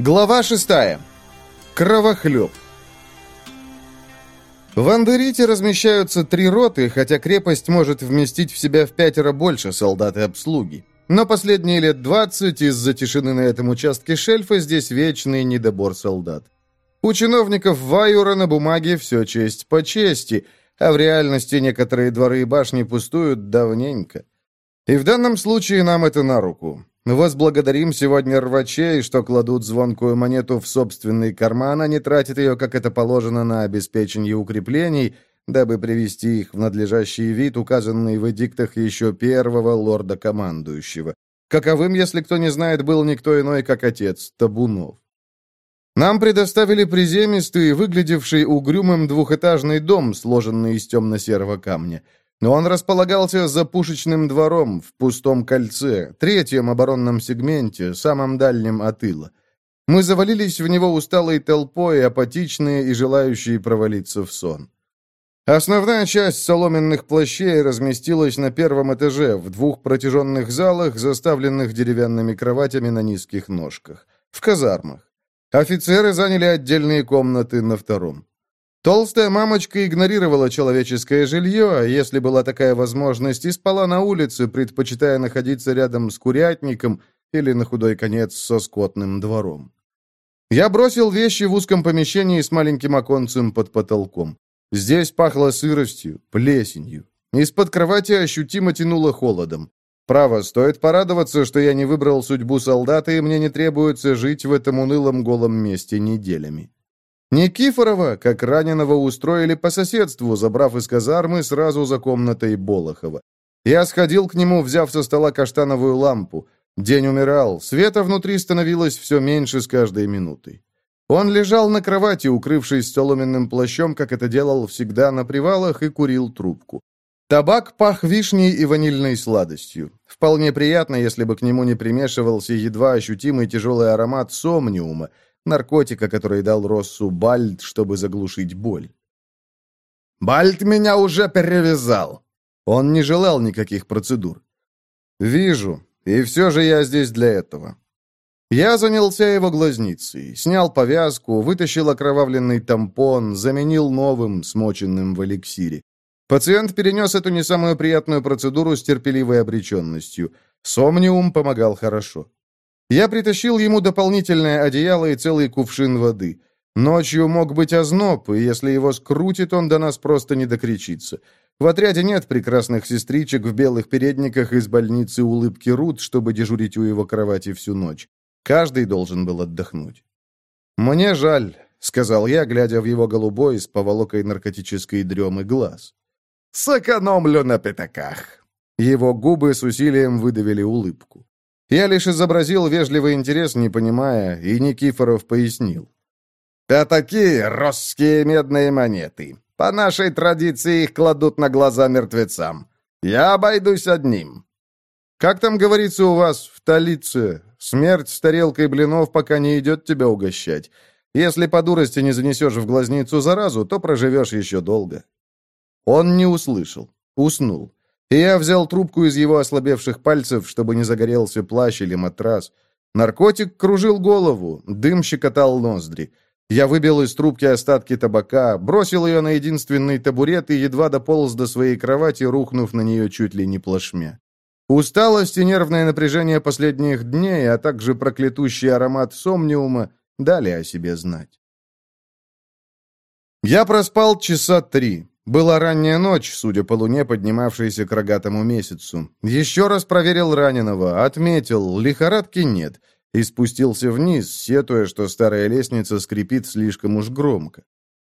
Глава 6. Кровохлеб. В Андерите размещаются три роты, хотя крепость может вместить в себя в пятеро больше солдат и обслуги. Но последние лет 20 из-за тишины на этом участке шельфа здесь вечный недобор солдат. У чиновников Вайура на бумаге все честь по чести, а в реальности некоторые дворы и башни пустуют давненько. И в данном случае нам это на руку. Мы вас благодарим сегодня рвачей, что кладут звонкую монету в собственный карман, а не тратят ее, как это положено, на обеспечение укреплений, дабы привести их в надлежащий вид, указанный в эдиктах еще первого лорда-командующего. Каковым, если кто не знает, был никто иной, как отец Табунов. Нам предоставили приземистый, выглядевший угрюмым двухэтажный дом, сложенный из темно-серого камня. Но он располагался за пушечным двором в пустом кольце, третьем оборонном сегменте, самом дальнем от Ила. Мы завалились в него усталой толпой, апатичные и желающие провалиться в сон. Основная часть соломенных плащей разместилась на первом этаже, в двух протяженных залах, заставленных деревянными кроватями на низких ножках, в казармах. Офицеры заняли отдельные комнаты на втором. Толстая мамочка игнорировала человеческое жилье, а если была такая возможность, и спала на улице, предпочитая находиться рядом с курятником или на худой конец со скотным двором. Я бросил вещи в узком помещении с маленьким оконцем под потолком. Здесь пахло сыростью, плесенью. Из-под кровати ощутимо тянуло холодом. Право, стоит порадоваться, что я не выбрал судьбу солдата, и мне не требуется жить в этом унылом голом месте неделями. Никифорова, как раненого, устроили по соседству, забрав из казармы сразу за комнатой Болохова. Я сходил к нему, взяв со стола каштановую лампу. День умирал, света внутри становилось все меньше с каждой минутой. Он лежал на кровати, укрывшись соломенным плащом, как это делал всегда на привалах, и курил трубку. Табак пах вишней и ванильной сладостью. Вполне приятно, если бы к нему не примешивался едва ощутимый тяжелый аромат сомниума – наркотика, который дал Россу Бальд, чтобы заглушить боль. «Бальд меня уже перевязал!» Он не желал никаких процедур. «Вижу, и все же я здесь для этого». Я занялся его глазницей, снял повязку, вытащил окровавленный тампон, заменил новым, смоченным в эликсире. Пациент перенес эту не самую приятную процедуру с терпеливой обреченностью. Сомниум помогал хорошо. Я притащил ему дополнительное одеяло и целый кувшин воды. Ночью мог быть озноб, и если его скрутит, он до нас просто не докричится. В отряде нет прекрасных сестричек в белых передниках из больницы улыбки Рут, чтобы дежурить у его кровати всю ночь. Каждый должен был отдохнуть. «Мне жаль», — сказал я, глядя в его голубой с поволокой наркотической дремы глаз. «Сэкономлю на пятаках». Его губы с усилием выдавили улыбку. Я лишь изобразил вежливый интерес, не понимая, и Никифоров пояснил. «Да такие росские медные монеты. По нашей традиции их кладут на глаза мертвецам. Я обойдусь одним». «Как там говорится у вас в столице? Смерть с тарелкой блинов пока не идет тебя угощать. Если по дурости не занесешь в глазницу заразу, то проживешь еще долго». Он не услышал. Уснул. И я взял трубку из его ослабевших пальцев, чтобы не загорелся плащ или матрас. Наркотик кружил голову, дым щекотал ноздри. Я выбил из трубки остатки табака, бросил ее на единственный табурет и едва дополз до своей кровати, рухнув на нее чуть ли не плашмя. Усталость и нервное напряжение последних дней, а также проклятущий аромат сомниума дали о себе знать. Я проспал часа три. Была ранняя ночь, судя по луне, поднимавшейся к рогатому месяцу. Еще раз проверил раненого, отметил, лихорадки нет, и спустился вниз, сетуя, что старая лестница скрипит слишком уж громко.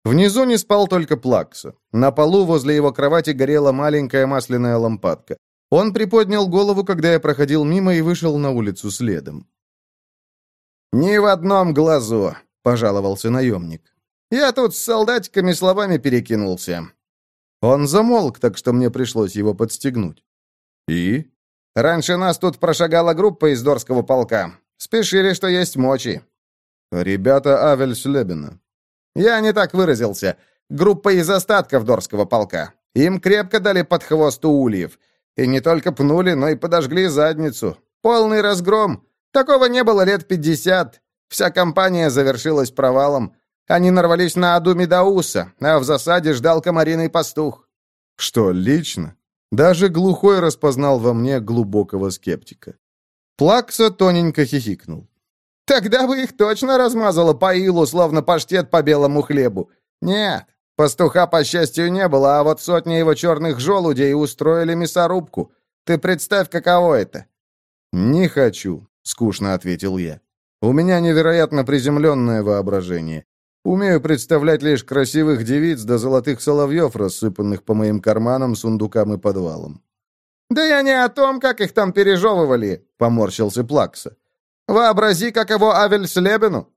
Внизу не спал только Плакса. На полу возле его кровати горела маленькая масляная лампадка. Он приподнял голову, когда я проходил мимо и вышел на улицу следом. «Ни в одном глазу», — пожаловался наемник. «Я тут с солдатиками словами перекинулся. Он замолк, так что мне пришлось его подстегнуть. «И?» «Раньше нас тут прошагала группа из Дорского полка. Спешили, что есть мочи». «Ребята Авель-Шлебина». «Я не так выразился. Группа из остатков Дорского полка. Им крепко дали под хвост ульев. И не только пнули, но и подожгли задницу. Полный разгром. Такого не было лет пятьдесят. Вся компания завершилась провалом. Они нарвались на Аду Медауса, а в засаде ждал комариный пастух». «Что, лично?» Даже глухой распознал во мне глубокого скептика. Плакса тоненько хихикнул. «Тогда бы их точно размазало по илу, словно паштет по белому хлебу. Нет, пастуха, по счастью, не было, а вот сотни его черных желудей устроили мясорубку. Ты представь, каково это!» «Не хочу», — скучно ответил я. «У меня невероятно приземленное воображение. Умею представлять лишь красивых девиц да золотых соловьев, рассыпанных по моим карманам, сундукам и подвалам». «Да я не о том, как их там пережевывали», — поморщился Плакса. «Вообрази, каково Авельслебену».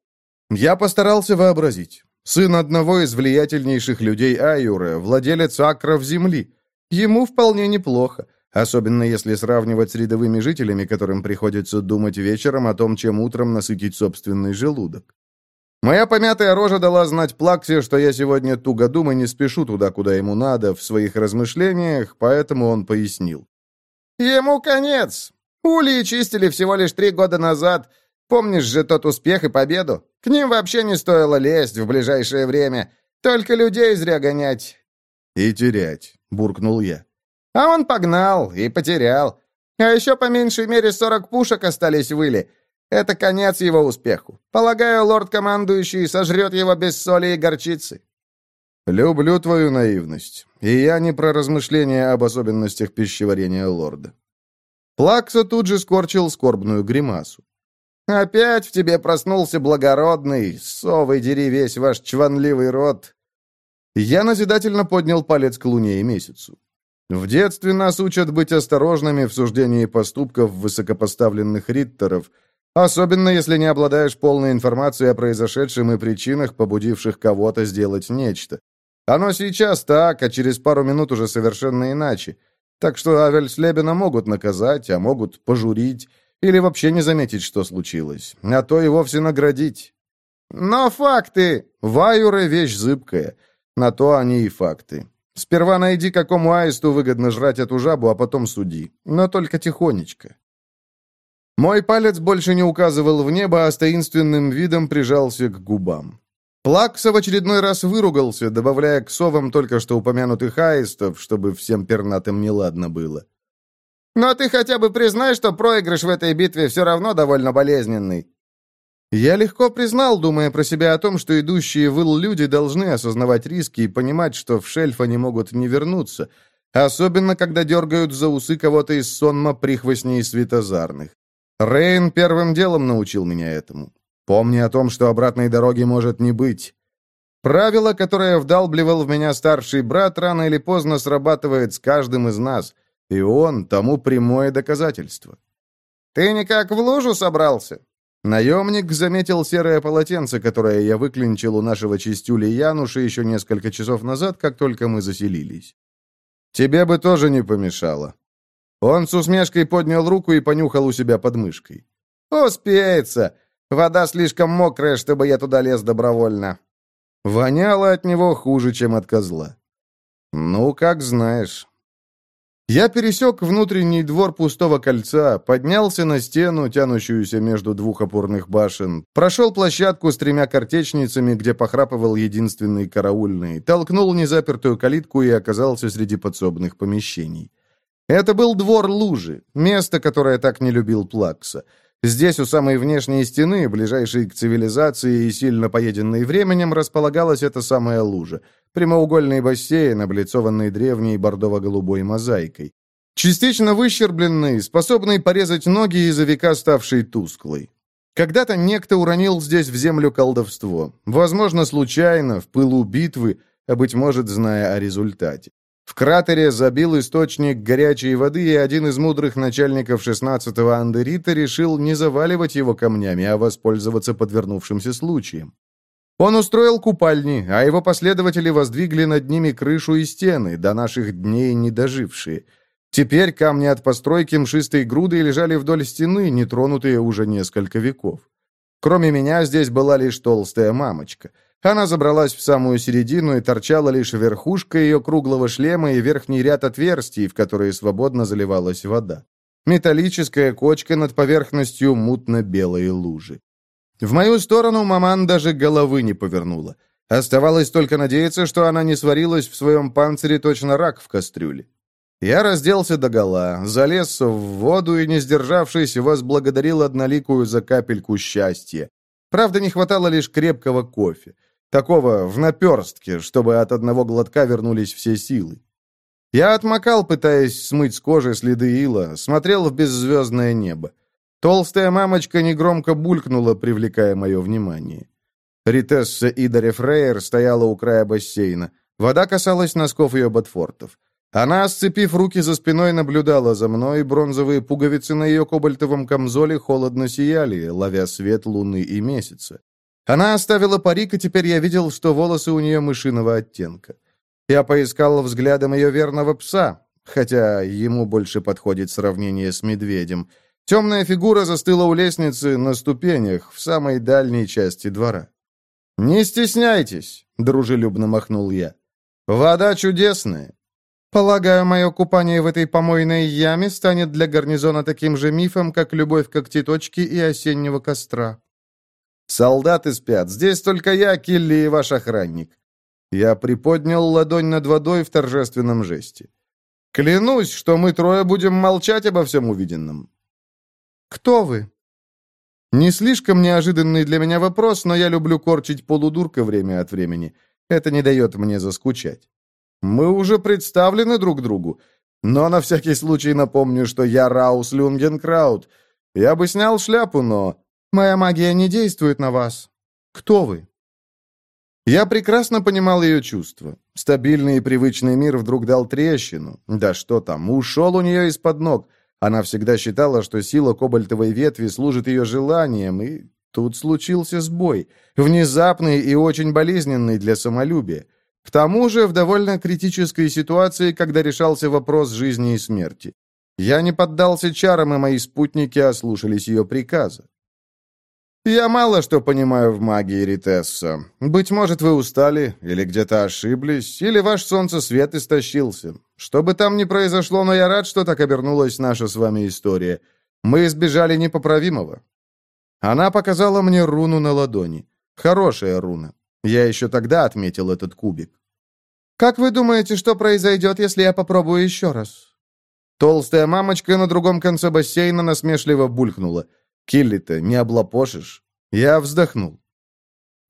Я постарался вообразить. Сын одного из влиятельнейших людей Айуры, владелец акров земли. Ему вполне неплохо, особенно если сравнивать с рядовыми жителями, которым приходится думать вечером о том, чем утром насытить собственный желудок. Моя помятая рожа дала знать Плаксе, что я сегодня туго и не спешу туда, куда ему надо, в своих размышлениях, поэтому он пояснил. «Ему конец! Улии чистили всего лишь три года назад. Помнишь же тот успех и победу? К ним вообще не стоило лезть в ближайшее время. Только людей зря гонять». «И терять», — буркнул я. «А он погнал и потерял. А еще по меньшей мере сорок пушек остались выли. Это конец его успеху. Полагаю, лорд-командующий сожрет его без соли и горчицы». «Люблю твою наивность. И я не про размышления об особенностях пищеварения лорда». Плакса тут же скорчил скорбную гримасу. «Опять в тебе проснулся благородный, совы дери весь ваш чванливый рот. Я назидательно поднял палец к луне и месяцу. В детстве нас учат быть осторожными в суждении поступков высокопоставленных риттеров – Особенно, если не обладаешь полной информацией о произошедшем и причинах, побудивших кого-то сделать нечто. Оно сейчас так, а через пару минут уже совершенно иначе. Так что Слебина могут наказать, а могут пожурить или вообще не заметить, что случилось, а то и вовсе наградить. Но факты! Ваюры — вещь зыбкая. На то они и факты. Сперва найди, какому аисту выгодно жрать эту жабу, а потом суди. Но только тихонечко. Мой палец больше не указывал в небо, а с таинственным видом прижался к губам. Плакса в очередной раз выругался, добавляя к совам только что упомянутых аистов, чтобы всем пернатым неладно было. «Но ты хотя бы признай, что проигрыш в этой битве все равно довольно болезненный». Я легко признал, думая про себя о том, что идущие в люди должны осознавать риски и понимать, что в шельф они могут не вернуться, особенно когда дергают за усы кого-то из сонма прихвостней светозарных. Рейн первым делом научил меня этому. Помни о том, что обратной дороги может не быть. Правило, которое вдалбливал в меня старший брат, рано или поздно срабатывает с каждым из нас, и он тому прямое доказательство. «Ты никак в лужу собрался?» Наемник заметил серое полотенце, которое я выклинчил у нашего чистюля Януша еще несколько часов назад, как только мы заселились. «Тебе бы тоже не помешало», он с усмешкой поднял руку и понюхал у себя подмышкой. мышкой. «Успеется! Вода слишком мокрая, чтобы я туда лез добровольно». Воняло от него хуже, чем от козла. «Ну, как знаешь». Я пересек внутренний двор пустого кольца, поднялся на стену, тянущуюся между двух опорных башен, прошел площадку с тремя картечницами, где похрапывал единственный караульный, толкнул незапертую калитку и оказался среди подсобных помещений. Это был двор лужи, место, которое так не любил Плакса. Здесь, у самой внешней стены, ближайшей к цивилизации и сильно поеденной временем, располагалась эта самая лужа. Прямоугольный бассейн, облицованный древней бордово-голубой мозаикой. Частично выщербленный, способный порезать ноги из-за века ставший тусклой. Когда-то некто уронил здесь в землю колдовство. Возможно, случайно, в пылу битвы, а, быть может, зная о результате. В кратере забил источник горячей воды, и один из мудрых начальников 16-го Андерита решил не заваливать его камнями, а воспользоваться подвернувшимся случаем. Он устроил купальни, а его последователи воздвигли над ними крышу и стены, до наших дней не дожившие. Теперь камни от постройки мшистой груды лежали вдоль стены, нетронутые уже несколько веков. Кроме меня здесь была лишь толстая мамочка — она забралась в самую середину и торчала лишь верхушка ее круглого шлема и верхний ряд отверстий, в которые свободно заливалась вода. Металлическая кочка над поверхностью мутно-белой лужи. В мою сторону маман даже головы не повернула. Оставалось только надеяться, что она не сварилась в своем панцире точно рак в кастрюле. Я разделся догола, залез в воду и, не сдержавшись, возблагодарил одноликую за капельку счастья. Правда, не хватало лишь крепкого кофе. Такого в наперстке, чтобы от одного глотка вернулись все силы. Я отмокал, пытаясь смыть с кожи следы ила, смотрел в беззвездное небо. Толстая мамочка негромко булькнула, привлекая мое внимание. Ритесса Идаре Фрейер стояла у края бассейна. Вода касалась носков ее ботфортов. Она, сцепив руки за спиной, наблюдала за мной, бронзовые пуговицы на ее кобальтовом камзоле холодно сияли, ловя свет луны и месяца. Она оставила парик, и теперь я видел, что волосы у нее мышиного оттенка. Я поискал взглядом ее верного пса, хотя ему больше подходит сравнение с медведем. Темная фигура застыла у лестницы на ступенях в самой дальней части двора. «Не стесняйтесь», — дружелюбно махнул я. «Вода чудесная». «Полагаю, мое купание в этой помойной яме станет для гарнизона таким же мифом, как любовь к когтеточке и осеннего костра», Солдаты спят. Здесь только я, Килли и ваш охранник». Я приподнял ладонь над водой в торжественном жесте. «Клянусь, что мы трое будем молчать обо всем увиденном». «Кто вы?» Не слишком неожиданный для меня вопрос, но я люблю корчить полудурка время от времени. Это не дает мне заскучать. Мы уже представлены друг другу. Но на всякий случай напомню, что я Раус Люнгенкраут. Я бы снял шляпу, но... Моя магия не действует на вас. Кто вы?» Я прекрасно понимал ее чувства. Стабильный и привычный мир вдруг дал трещину. Да что там, ушел у нее из-под ног. Она всегда считала, что сила кобальтовой ветви служит ее желанием, и тут случился сбой. Внезапный и очень болезненный для самолюбия. К тому же в довольно критической ситуации, когда решался вопрос жизни и смерти. Я не поддался чарам, и мои спутники ослушались ее приказа. Я мало что понимаю в магии Ритесса. Быть может, вы устали, или где-то ошиблись, или ваш солнцесвет истощился. Что бы там ни произошло, но я рад, что так обернулась наша с вами история. Мы избежали непоправимого». Она показала мне руну на ладони. Хорошая руна. Я еще тогда отметил этот кубик. «Как вы думаете, что произойдет, если я попробую еще раз?» Толстая мамочка на другом конце бассейна насмешливо булькнула – Килли-то не облапошишь. Я вздохнул.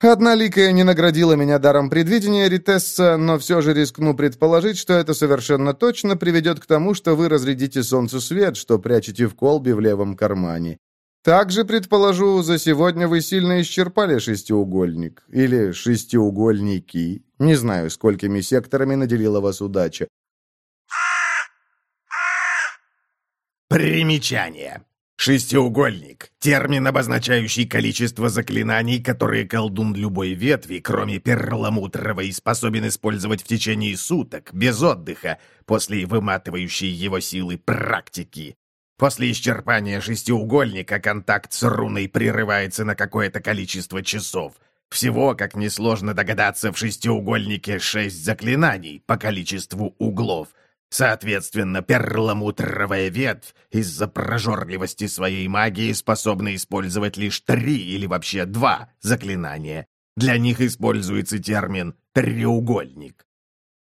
Одна ликая не наградила меня даром предвидения, Ритесса, но все же рискну предположить, что это совершенно точно приведет к тому, что вы разрядите солнцу свет, что прячете в колбе в левом кармане. Также, предположу, за сегодня вы сильно исчерпали шестиугольник. Или шестиугольники. Не знаю, сколькими секторами наделила вас удача. Примечание. Шестиугольник — термин, обозначающий количество заклинаний, которые колдун любой ветви, кроме перламутровой, способен использовать в течение суток, без отдыха, после выматывающей его силы практики. После исчерпания шестиугольника контакт с руной прерывается на какое-то количество часов. Всего, как несложно догадаться, в шестиугольнике шесть заклинаний по количеству углов — Соответственно, перламутровая ветвь из-за прожорливости своей магии способна использовать лишь три или вообще два заклинания. Для них используется термин «треугольник».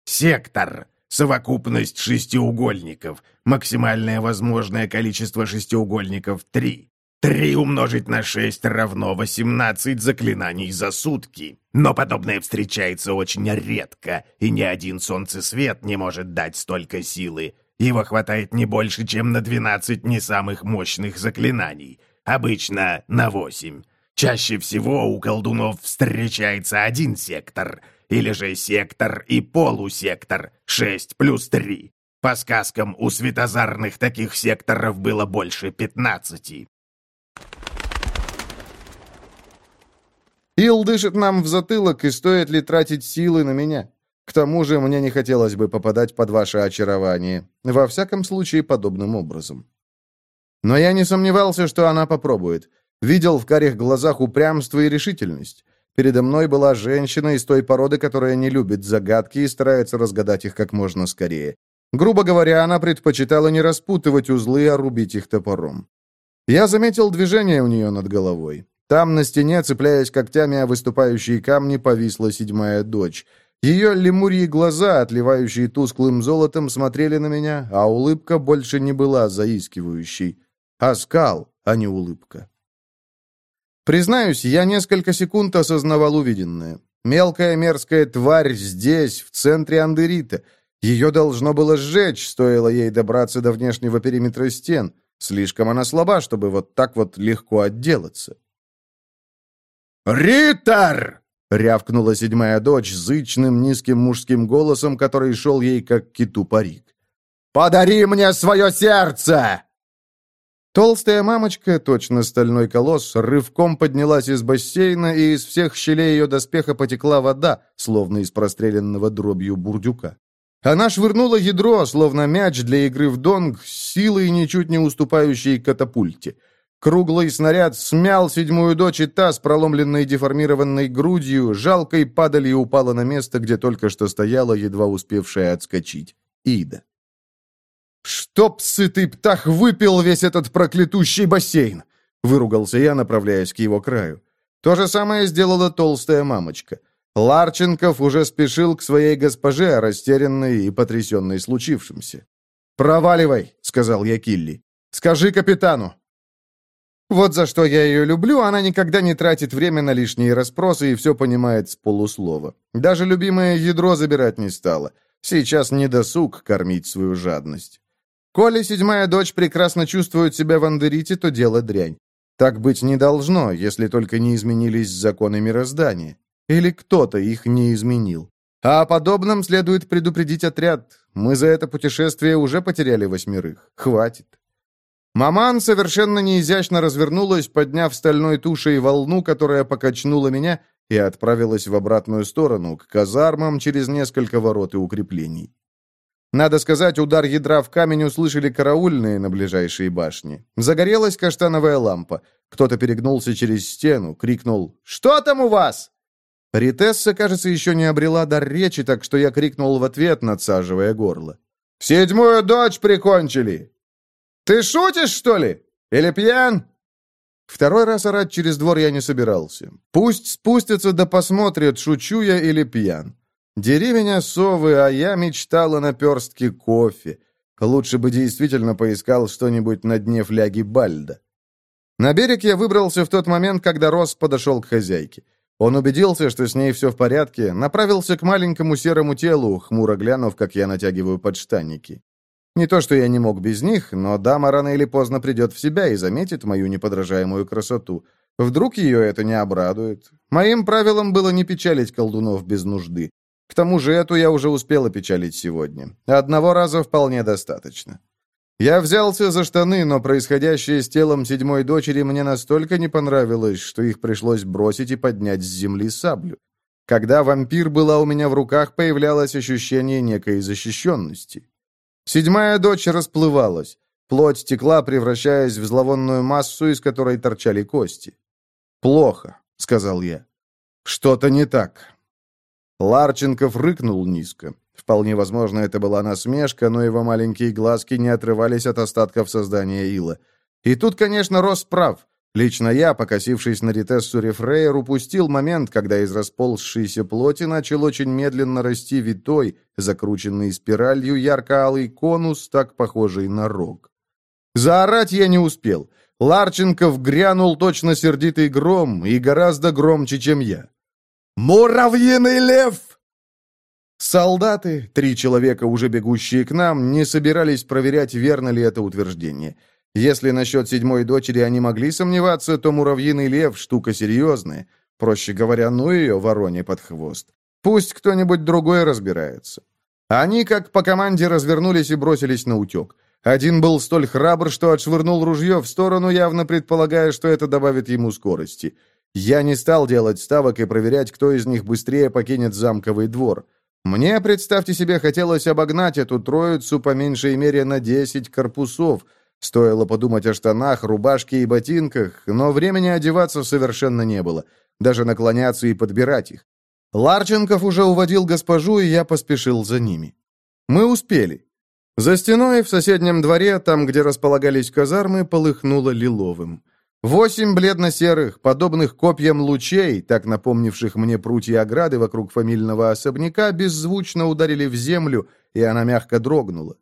Сектор — совокупность шестиугольников, максимальное возможное количество шестиугольников — три. Три умножить на шесть равно восемнадцать заклинаний за сутки. Но подобное встречается очень редко, и ни один солнцесвет не может дать столько силы. Его хватает не больше, чем на двенадцать не самых мощных заклинаний. Обычно на восемь. Чаще всего у колдунов встречается один сектор, или же сектор и полусектор, шесть плюс три. По сказкам, у светозарных таких секторов было больше пятнадцати. Ил дышит нам в затылок, и стоит ли тратить силы на меня? К тому же мне не хотелось бы попадать под ваше очарование, во всяком случае подобным образом. Но я не сомневался, что она попробует. Видел в карих глазах упрямство и решительность. Передо мной была женщина из той породы, которая не любит загадки и старается разгадать их как можно скорее. Грубо говоря, она предпочитала не распутывать узлы, а рубить их топором. Я заметил движение у нее над головой. Там на стене, цепляясь когтями о выступающие камни, повисла седьмая дочь. Ее лемурьи глаза, отливающие тусклым золотом, смотрели на меня, а улыбка больше не была заискивающей. Оскал, а, а не улыбка. Признаюсь, я несколько секунд осознавал увиденное. Мелкая мерзкая тварь здесь, в центре Андерита. Ее должно было сжечь, стоило ей добраться до внешнего периметра стен. Слишком она слаба, чтобы вот так вот легко отделаться. Риттер! рявкнула седьмая дочь зычным низким мужским голосом, который шел ей как киту парик. «Подари мне свое сердце!» Толстая мамочка, точно стальной колосс, рывком поднялась из бассейна, и из всех щелей ее доспеха потекла вода, словно из простреленного дробью бурдюка. Она швырнула ядро, словно мяч для игры в донг, силой, ничуть не уступающей катапульте — Круглый снаряд смял седьмую дочь, и та с проломленной деформированной грудью жалкой падали и упала на место, где только что стояла, едва успевшая отскочить, Ида. «Чтоб сытый птах выпил весь этот проклятущий бассейн!» — выругался я, направляясь к его краю. То же самое сделала толстая мамочка. Ларченков уже спешил к своей госпоже, растерянной и потрясенной случившимся. «Проваливай!» — сказал я Килли. «Скажи капитану, вот за что я ее люблю, она никогда не тратит время на лишние расспросы и все понимает с полуслова. Даже любимое ядро забирать не стала. Сейчас не досуг кормить свою жадность. Коли седьмая дочь прекрасно чувствует себя в Андерите, то дело дрянь. Так быть не должно, если только не изменились законы мироздания. Или кто-то их не изменил. А о подобном следует предупредить отряд. Мы за это путешествие уже потеряли восьмерых. Хватит. Маман совершенно неизящно развернулась, подняв стальной тушей волну, которая покачнула меня, и отправилась в «Ты шутишь, что ли? Или пьян?» Второй раз орать через двор я не собирался. Пусть спустятся да посмотрят, шучу я или пьян. Дери меня совы, а я мечтала на перстке кофе. Лучше бы действительно поискал что-нибудь на дне фляги Бальда. На берег я выбрался в тот момент, когда Рос подошел к хозяйке. Он убедился, что с ней все в порядке, направился к маленькому серому телу, хмуро глянув, как я натягиваю подштанники. Не то, что я не мог без них, но дама рано или поздно придет в себя и заметит мою неподражаемую красоту. Вдруг ее это не обрадует. Моим правилом было не печалить колдунов без нужды. К тому же эту я уже успела печалить сегодня. Одного раза вполне достаточно. Я взялся за штаны, но происходящее с телом седьмой дочери мне настолько не понравилось, что их пришлось бросить и поднять с земли саблю. Когда вампир была у меня в руках, появлялось ощущение некой защищенности. Седьмая дочь расплывалась. Плоть текла, превращаясь в зловонную массу, из которой торчали кости. «Плохо», — сказал я. «Что-то не так». Ларченков рыкнул низко. Вполне возможно, это была насмешка, но его маленькие глазки не отрывались от остатков создания ила. И тут, конечно, Рос прав. Лично я, покосившись на Ритессу Рефрейер, упустил момент, когда из расползшейся плоти начал очень медленно расти витой, закрученный спиралью ярко-алый конус, так похожий на рог. Заорать я не успел. Ларченков грянул точно сердитый гром, и гораздо громче, чем я. «Муравьиный лев!» Солдаты, три человека, уже бегущие к нам, не собирались проверять, верно ли это утверждение – если насчет седьмой дочери они могли сомневаться, то муравьиный лев — штука серьезная. Проще говоря, ну ее, вороне под хвост. Пусть кто-нибудь другой разбирается. Они, как по команде, развернулись и бросились на утек. Один был столь храбр, что отшвырнул ружье в сторону, явно предполагая, что это добавит ему скорости. Я не стал делать ставок и проверять, кто из них быстрее покинет замковый двор. Мне, представьте себе, хотелось обогнать эту троицу по меньшей мере на десять корпусов — Стоило подумать о штанах, рубашке и ботинках, но времени одеваться совершенно не было, даже наклоняться и подбирать их. Ларченков уже уводил госпожу, и я поспешил за ними. Мы успели. За стеной в соседнем дворе, там, где располагались казармы, полыхнуло лиловым. Восемь бледно-серых, подобных копьям лучей, так напомнивших мне прутья ограды вокруг фамильного особняка, беззвучно ударили в землю, и она мягко дрогнула.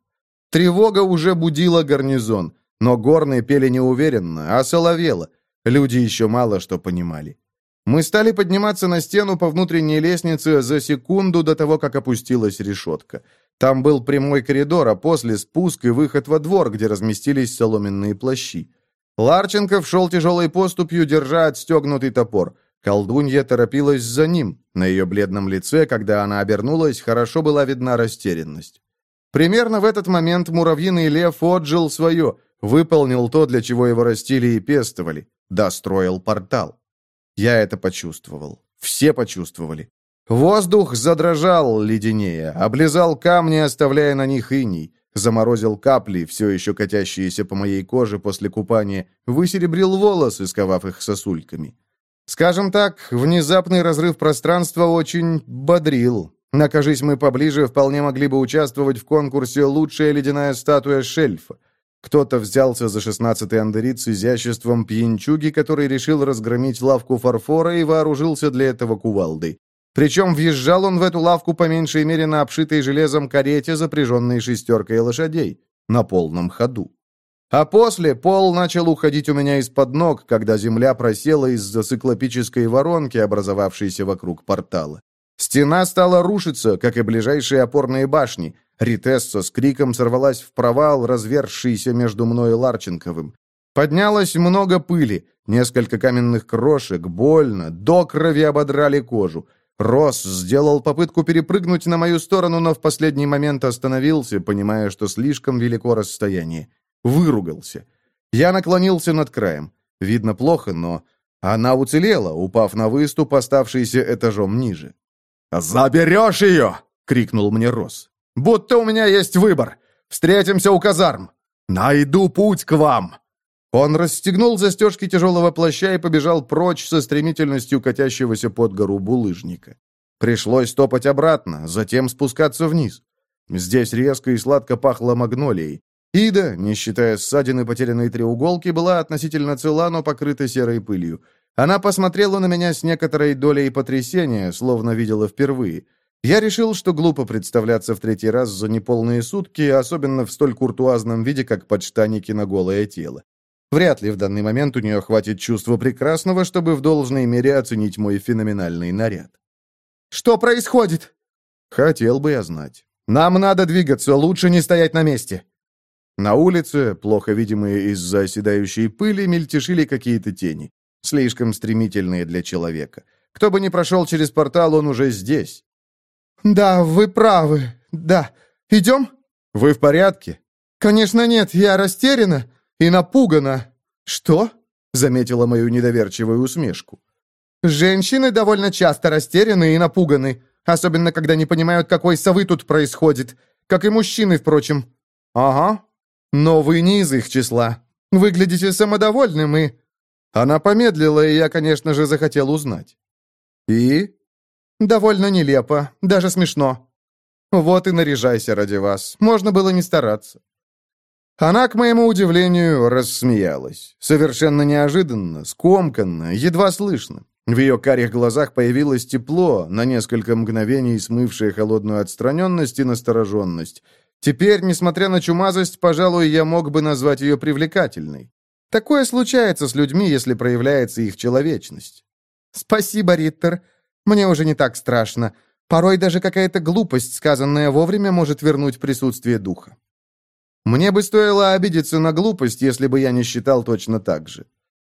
Тревога уже будила гарнизон, но горные пели неуверенно, а соловело. Люди еще мало что понимали. Мы стали подниматься на стену по внутренней лестнице за секунду до того, как опустилась решетка. Там был прямой коридор, а после спуск и выход во двор, где разместились соломенные плащи. Ларченков шел тяжелой поступью, держа отстегнутый топор. Колдунья торопилась за ним. На ее бледном лице, когда она обернулась, хорошо была видна растерянность. Примерно в этот момент муравьиный лев отжил свое, выполнил то, для чего его растили и пестовали, достроил портал. Я это почувствовал. Все почувствовали. Воздух задрожал леденее, облизал камни, оставляя на них иней, заморозил капли, все еще катящиеся по моей коже после купания, высеребрил волосы, сковав их сосульками. Скажем так, внезапный разрыв пространства очень бодрил, Накажись мы поближе, вполне могли бы участвовать в конкурсе «Лучшая ледяная статуя шельфа». Кто-то взялся за шестнадцатый й андерит с изяществом пьянчуги, который решил разгромить лавку фарфора и вооружился для этого кувалдой. Причем въезжал он в эту лавку по меньшей мере на обшитой железом карете, запряженной шестеркой лошадей, на полном ходу. А после пол начал уходить у меня из-под ног, когда земля просела из-за циклопической воронки, образовавшейся вокруг портала. Стена стала рушиться, как и ближайшие опорные башни. Ритесса с криком сорвалась в провал, развершийся между мной и Ларченковым. Поднялось много пыли, несколько каменных крошек, больно, до крови ободрали кожу. Росс сделал попытку перепрыгнуть на мою сторону, но в последний момент остановился, понимая, что слишком велико расстояние. Выругался. Я наклонился над краем. Видно плохо, но... Она уцелела, упав на выступ, оставшийся этажом ниже. «Заберешь ее!» — крикнул мне Рос. «Будто у меня есть выбор. Встретимся у казарм. Найду путь к вам!» Он расстегнул застежки тяжелого плаща и побежал прочь со стремительностью катящегося под гору булыжника. Пришлось топать обратно, затем спускаться вниз. Здесь резко и сладко пахло магнолией. Ида, не считая ссадины потерянной треуголки, была относительно цела, но покрыта серой пылью. Она посмотрела на меня с некоторой долей потрясения, словно видела впервые. Я решил, что глупо представляться в третий раз за неполные сутки, особенно в столь куртуазном виде, как подштаники на голое тело. Вряд ли в данный момент у нее хватит чувства прекрасного, чтобы в должной мере оценить мой феноменальный наряд. «Что происходит?» «Хотел бы я знать. Нам надо двигаться, лучше не стоять на месте». На улице, плохо видимые из-за оседающей пыли, мельтешили какие-то тени. Слишком стремительные для человека. Кто бы ни прошел через портал, он уже здесь. «Да, вы правы. Да. Идем?» «Вы в порядке?» «Конечно нет. Я растеряна и напугана». «Что?» — заметила мою недоверчивую усмешку. «Женщины довольно часто растеряны и напуганы, особенно когда не понимают, какой совы тут происходит, как и мужчины, впрочем». «Ага. Но вы не из их числа. Выглядите самодовольным и она помедлила, и я, конечно же, захотел узнать. «И?» «Довольно нелепо, даже смешно. Вот и наряжайся ради вас, можно было не стараться». Она, к моему удивлению, рассмеялась. Совершенно неожиданно, скомканно, едва слышно. В ее карих глазах появилось тепло, на несколько мгновений смывшее холодную отстраненность и настороженность. Теперь, несмотря на чумазость, пожалуй, я мог бы назвать ее привлекательной. Такое случается с людьми, если проявляется их человечность. Спасибо, Риттер. Мне уже не так страшно. Порой даже какая-то глупость, сказанная вовремя, может вернуть присутствие духа. Мне бы стоило обидеться на глупость, если бы я не считал точно так же.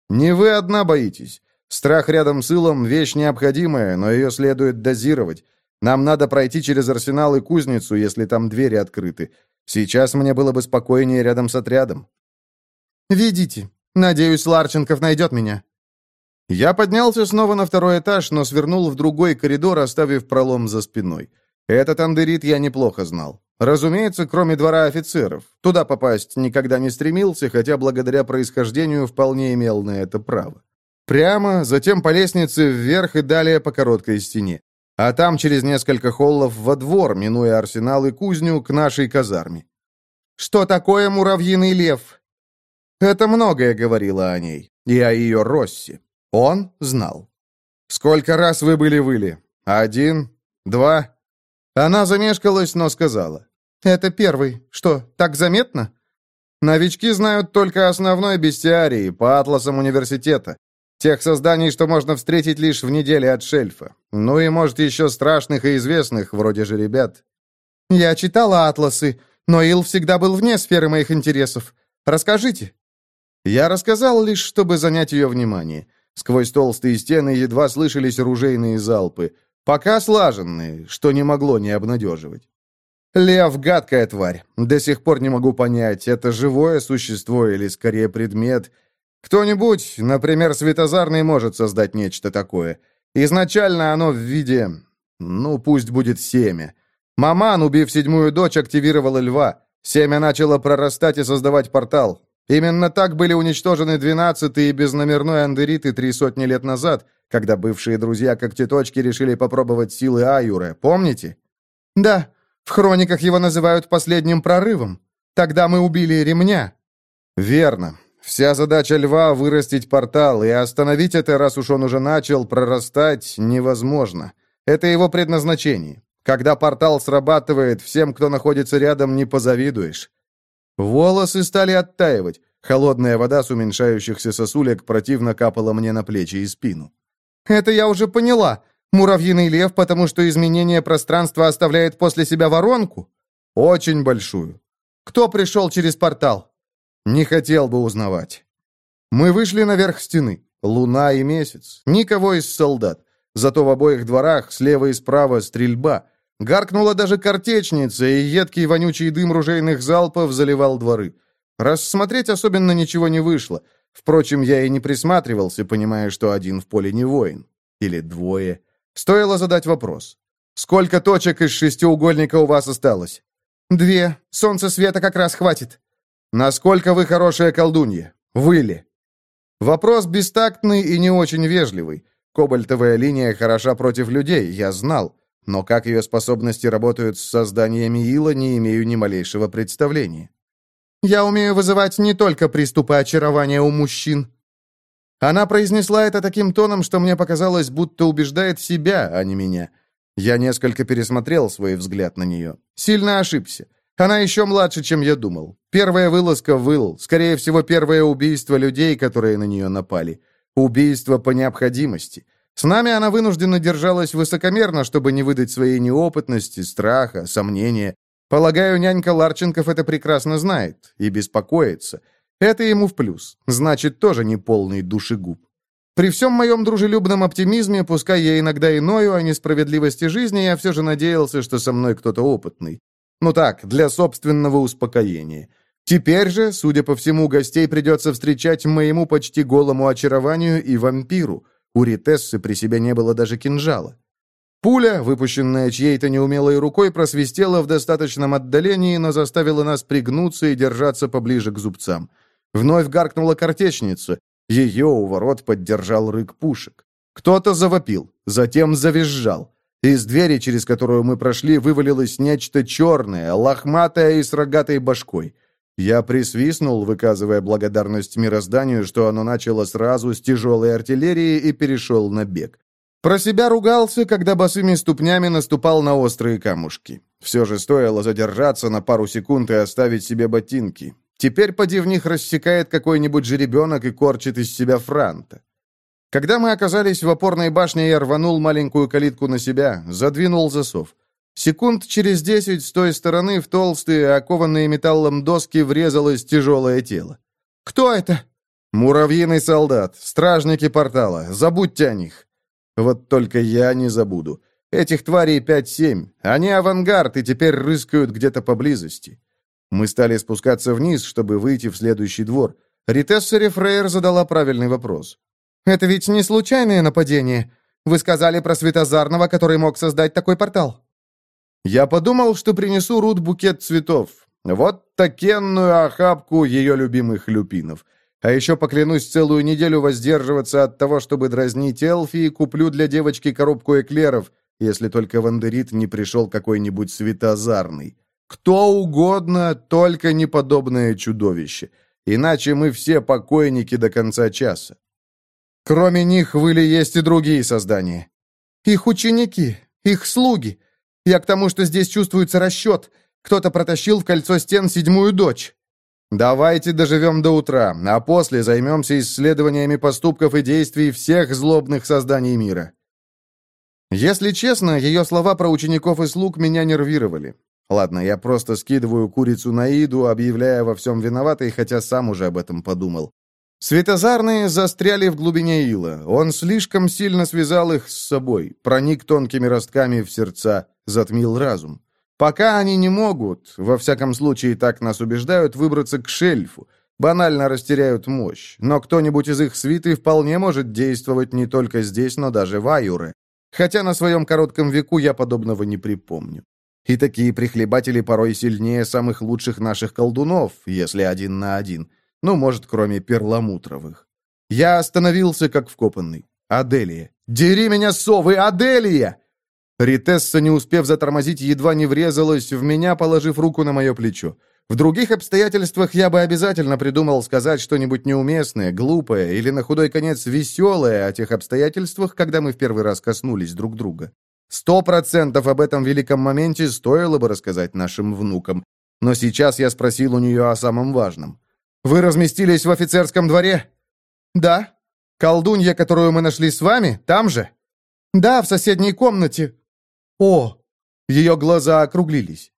Не вы одна боитесь. Страх рядом с Илом – вещь необходимая, но ее следует дозировать. Нам надо пройти через арсенал и кузницу, если там двери открыты. Сейчас мне было бы спокойнее рядом с отрядом. «Ведите. Надеюсь, Ларченков найдет меня». Я поднялся снова на второй этаж, но свернул в другой коридор, оставив пролом за спиной. Этот андерит я неплохо знал. Разумеется, кроме двора офицеров. Туда попасть никогда не стремился, хотя благодаря происхождению вполне имел на это право. Прямо, затем по лестнице вверх и далее по короткой стене. А там через несколько холлов во двор, минуя арсенал и кузню, к нашей казарме. «Что такое муравьиный лев?» Это многое говорило о ней и о ее Росси. Он знал. «Сколько раз вы были выли? Один? Два?» Она замешкалась, но сказала. «Это первый. Что, так заметно?» Новички знают только основной бестиарии по атласам университета. Тех созданий, что можно встретить лишь в неделе от шельфа. Ну и, может, еще страшных и известных, вроде же ребят. Я читала атласы, но Ил всегда был вне сферы моих интересов. Расскажите. Я рассказал лишь, чтобы занять ее внимание. Сквозь толстые стены едва слышались ружейные залпы. Пока слаженные, что не могло не обнадеживать. Лев — гадкая тварь. До сих пор не могу понять, это живое существо или, скорее, предмет. Кто-нибудь, например, Светозарный, может создать нечто такое. Изначально оно в виде... Ну, пусть будет семя. Маман, убив седьмую дочь, активировала льва. Семя начало прорастать и создавать портал. Именно так были уничтожены 12-й безномерной Андериты три сотни лет назад, когда бывшие друзья когтеточки решили попробовать силы Аюры. помните? Да, в хрониках его называют последним прорывом. Тогда мы убили ремня. Верно. Вся задача льва — вырастить портал, и остановить это, раз уж он уже начал прорастать, невозможно. Это его предназначение. Когда портал срабатывает, всем, кто находится рядом, не позавидуешь. Волосы стали оттаивать. Холодная вода с уменьшающихся сосулек противно капала мне на плечи и спину. «Это я уже поняла. Муравьиный лев, потому что изменение пространства оставляет после себя воронку?» «Очень большую». «Кто пришел через портал?» «Не хотел бы узнавать». Мы вышли наверх стены. Луна и месяц. Никого из солдат. Зато в обоих дворах, слева и справа, стрельба — Гаркнула даже картечница, и едкий вонючий дым ружейных залпов заливал дворы. Рассмотреть особенно ничего не вышло. Впрочем, я и не присматривался, понимая, что один в поле не воин. Или двое. Стоило задать вопрос. «Сколько точек из шестиугольника у вас осталось?» «Две. Солнце света как раз хватит». «Насколько вы хорошая колдунья? Вы ли?» Вопрос бестактный и не очень вежливый. Кобальтовая линия хороша против людей, я знал но как ее способности работают с созданиями Ила, не имею ни малейшего представления. «Я умею вызывать не только приступы очарования у мужчин». Она произнесла это таким тоном, что мне показалось, будто убеждает себя, а не меня. Я несколько пересмотрел свой взгляд на нее. Сильно ошибся. Она еще младше, чем я думал. Первая вылазка выл, скорее всего, первое убийство людей, которые на нее напали. Убийство по необходимости. С нами она вынуждена держалась высокомерно, чтобы не выдать своей неопытности, страха, сомнения. Полагаю, нянька Ларченков это прекрасно знает и беспокоится. Это ему в плюс, значит, тоже не полный душегуб. При всем моем дружелюбном оптимизме, пускай я иногда иною о несправедливости жизни, я все же надеялся, что со мной кто-то опытный. Ну так, для собственного успокоения. Теперь же, судя по всему, гостей придется встречать моему почти голому очарованию и вампиру. У Тессы при себе не было даже кинжала. Пуля, выпущенная чьей-то неумелой рукой, просвистела в достаточном отдалении, но заставила нас пригнуться и держаться поближе к зубцам. Вновь гаркнула картечница. Ее у ворот поддержал рык пушек. Кто-то завопил, затем завизжал. Из двери, через которую мы прошли, вывалилось нечто черное, лохматое и с рогатой башкой. Я присвистнул, выказывая благодарность мирозданию, что оно начало сразу с тяжелой артиллерии и перешел на бег. Про себя ругался, когда босыми ступнями наступал на острые камушки. Все же стоило задержаться на пару секунд и оставить себе ботинки. Теперь поди в них рассекает какой-нибудь жеребенок и корчит из себя франта. Когда мы оказались в опорной башне, я рванул маленькую калитку на себя, задвинул засов. Секунд через десять с той стороны в толстые, окованные металлом доски врезалось тяжелое тело. «Кто это?» «Муравьиный солдат, стражники портала, забудьте о них». «Вот только я не забуду. Этих тварей пять-семь. Они авангард и теперь рыскают где-то поблизости». Мы стали спускаться вниз, чтобы выйти в следующий двор. Ритесса Рефрейер задала правильный вопрос. «Это ведь не случайное нападение. Вы сказали про Светозарного, который мог создать такой портал». Я подумал, что принесу Рут букет цветов. Вот такенную охапку ее любимых люпинов. А еще поклянусь целую неделю воздерживаться от того, чтобы дразнить Элфи, и куплю для девочки коробку эклеров, если только Вандерит не пришел какой-нибудь светозарный. Кто угодно, только неподобное чудовище. Иначе мы все покойники до конца часа. Кроме них выли есть и другие создания. Их ученики, их слуги, я к тому, что здесь чувствуется расчет. Кто-то протащил в кольцо стен седьмую дочь». «Давайте доживем до утра, а после займемся исследованиями поступков и действий всех злобных созданий мира». Если честно, ее слова про учеников и слуг меня нервировали. Ладно, я просто скидываю курицу на Иду, объявляя во всем виноватой, хотя сам уже об этом подумал. Светозарные застряли в глубине ила. Он слишком сильно связал их с собой, проник тонкими ростками в сердца, затмил разум. Пока они не могут, во всяком случае так нас убеждают, выбраться к шельфу, банально растеряют мощь. Но кто-нибудь из их свиты вполне может действовать не только здесь, но даже в Аюре. Хотя на своем коротком веку я подобного не припомню. И такие прихлебатели порой сильнее самых лучших наших колдунов, если один на один – ну, может, кроме перламутровых. Я остановился, как вкопанный. «Аделия! Дери меня, совы! Аделия!» Ритесса, не успев затормозить, едва не врезалась в меня, положив руку на мое плечо. В других обстоятельствах я бы обязательно придумал сказать что-нибудь неуместное, глупое или, на худой конец, веселое о тех обстоятельствах, когда мы в первый раз коснулись друг друга. Сто процентов об этом великом моменте стоило бы рассказать нашим внукам. Но сейчас я спросил у нее о самом важном. Вы разместились в офицерском дворе? Да. Колдунья, которую мы нашли с вами, там же? Да, в соседней комнате. О! Ее глаза округлились.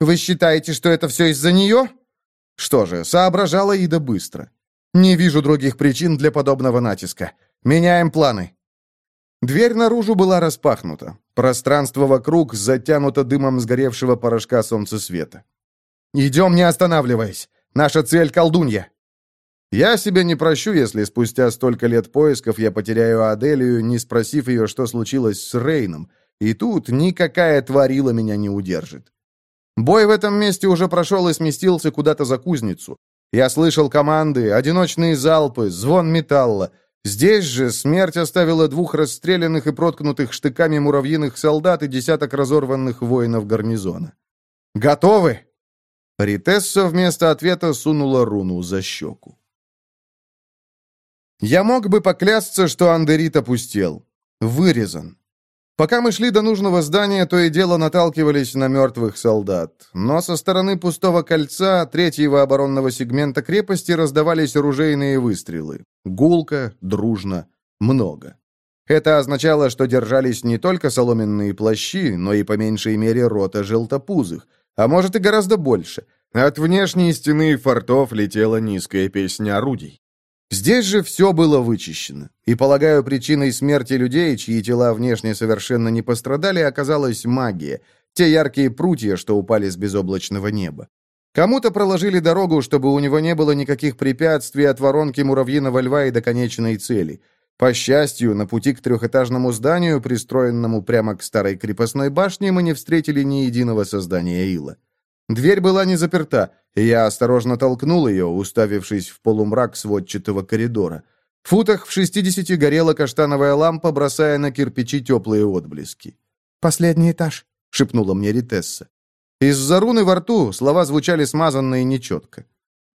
Вы считаете, что это все из-за нее? Что же, соображала Ида быстро. Не вижу других причин для подобного натиска. Меняем планы. Дверь наружу была распахнута. Пространство вокруг затянуто дымом сгоревшего порошка солнцесвета. «Идем, не останавливаясь. Наша цель — колдунья!» Я себя не прощу, если спустя столько лет поисков я потеряю Аделию, не спросив ее, что случилось с Рейном, и тут никакая творила меня не удержит. Бой в этом месте уже прошел и сместился куда-то за кузницу. Я слышал команды, одиночные залпы, звон металла. Здесь же смерть оставила двух расстрелянных и проткнутых штыками муравьиных солдат и десяток разорванных воинов гарнизона. «Готовы?» Ритесса вместо ответа сунула руну за щеку. Я мог бы поклясться, что Андерит опустел. Вырезан. Пока мы шли до нужного здания, то и дело наталкивались на мертвых солдат. Но со стороны пустого кольца третьего оборонного сегмента крепости раздавались оружейные выстрелы. Гулко, дружно, много. Это означало, что держались не только соломенные плащи, но и по меньшей мере рота желтопузых – а может и гораздо больше. От внешней стены фортов летела низкая песня орудий. Здесь же все было вычищено, и, полагаю, причиной смерти людей, чьи тела внешне совершенно не пострадали, оказалась магия, те яркие прутья, что упали с безоблачного неба. Кому-то проложили дорогу, чтобы у него не было никаких препятствий от воронки муравьиного льва и до конечной цели. По счастью, на пути к трехэтажному зданию, пристроенному прямо к старой крепостной башне, мы не встретили ни единого создания ила. Дверь была не заперта, и я осторожно толкнул ее, уставившись в полумрак сводчатого коридора. В футах в шестидесяти горела каштановая лампа, бросая на кирпичи теплые отблески. «Последний этаж», — шепнула мне Ритесса. Из-за руны во рту слова звучали смазанно и нечетко.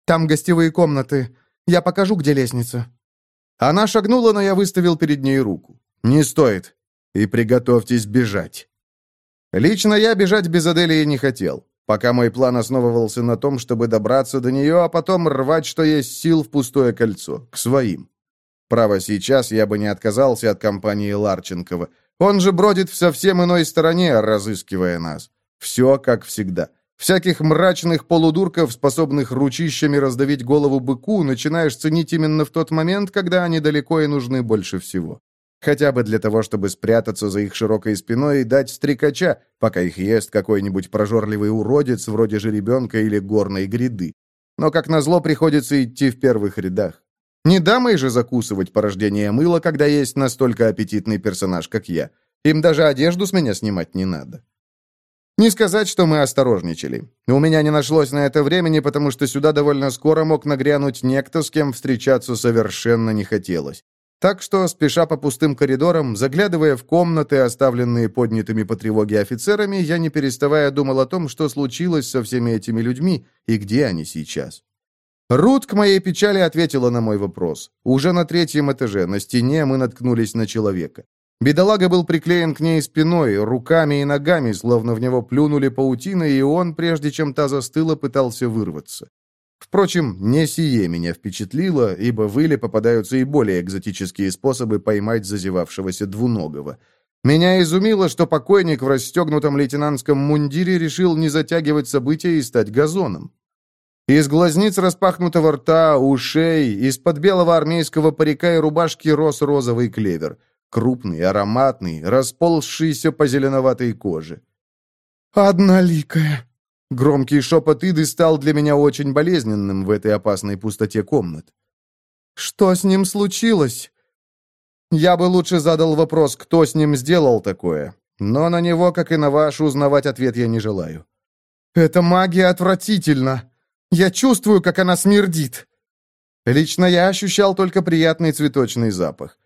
«Там гостевые комнаты. Я покажу, где лестница». Она шагнула, но я выставил перед ней руку. «Не стоит. И приготовьтесь бежать». Лично я бежать без Аделии не хотел, пока мой план основывался на том, чтобы добраться до нее, а потом рвать, что есть сил, в пустое кольцо, к своим. Право, сейчас я бы не отказался от компании Ларченкова. Он же бродит в совсем иной стороне, разыскивая нас. Все как всегда. Всяких мрачных полудурков, способных ручищами раздавить голову быку, начинаешь ценить именно в тот момент, когда они далеко и нужны больше всего. Хотя бы для того, чтобы спрятаться за их широкой спиной и дать стрекача, пока их ест какой-нибудь прожорливый уродец вроде жеребенка или горной гряды. Но, как назло, приходится идти в первых рядах. Не дамой же закусывать порождение мыла, когда есть настолько аппетитный персонаж, как я. Им даже одежду с меня снимать не надо. Не сказать, что мы осторожничали. У меня не нашлось на это времени, потому что сюда довольно скоро мог нагрянуть некто, с кем встречаться совершенно не хотелось. Так что, спеша по пустым коридорам, заглядывая в комнаты, оставленные поднятыми по тревоге офицерами, я не переставая думал о том, что случилось со всеми этими людьми и где они сейчас. Рут к моей печали ответила на мой вопрос. Уже на третьем этаже, на стене, мы наткнулись на человека. Бедолага был приклеен к ней спиной, руками и ногами, словно в него плюнули паутины, и он, прежде чем та застыла, пытался вырваться. Впрочем, не сие меня впечатлило, ибо в Иле попадаются и более экзотические способы поймать зазевавшегося двуногого. Меня изумило, что покойник в расстегнутом лейтенантском мундире решил не затягивать события и стать газоном. Из глазниц распахнутого рта, ушей, из-под белого армейского парика и рубашки рос розовый клевер — крупный, ароматный, расползшийся по зеленоватой коже. «Одноликая!» Громкий шепот Иды стал для меня очень болезненным в этой опасной пустоте комнат. «Что с ним случилось?» Я бы лучше задал вопрос, кто с ним сделал такое, но на него, как и на ваш, узнавать ответ я не желаю. «Эта магия отвратительна! Я чувствую, как она смердит!» Лично я ощущал только приятный цветочный запах.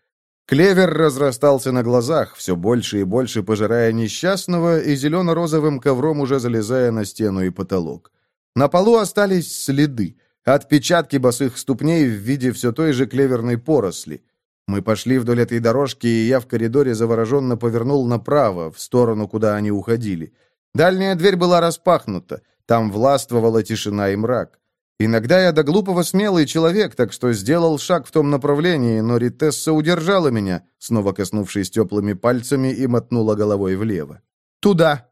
Клевер разрастался на глазах, все больше и больше пожирая несчастного и зелено-розовым ковром уже залезая на стену и потолок. На полу остались следы, отпечатки босых ступней в виде все той же клеверной поросли. Мы пошли вдоль этой дорожки, и я в коридоре завороженно повернул направо, в сторону, куда они уходили. Дальняя дверь была распахнута, там властвовала тишина и мрак. Иногда я до глупого смелый человек, так что сделал шаг в том направлении, но Ритесса удержала меня, снова коснувшись теплыми пальцами и мотнула головой влево. «Туда!»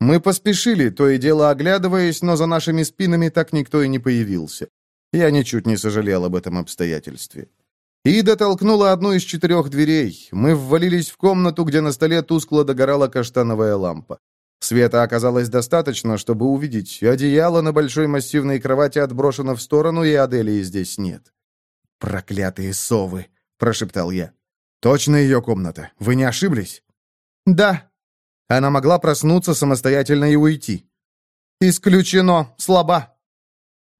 Мы поспешили, то и дело оглядываясь, но за нашими спинами так никто и не появился. Я ничуть не сожалел об этом обстоятельстве. Ида толкнула одну из четырех дверей. Мы ввалились в комнату, где на столе тускло догорала каштановая лампа. Света оказалось достаточно, чтобы увидеть. Одеяло на большой массивной кровати отброшено в сторону, и Аделии здесь нет. «Проклятые совы!» — прошептал я. «Точно ее комната? Вы не ошиблись?» «Да». Она могла проснуться самостоятельно и уйти. «Исключено. Слаба».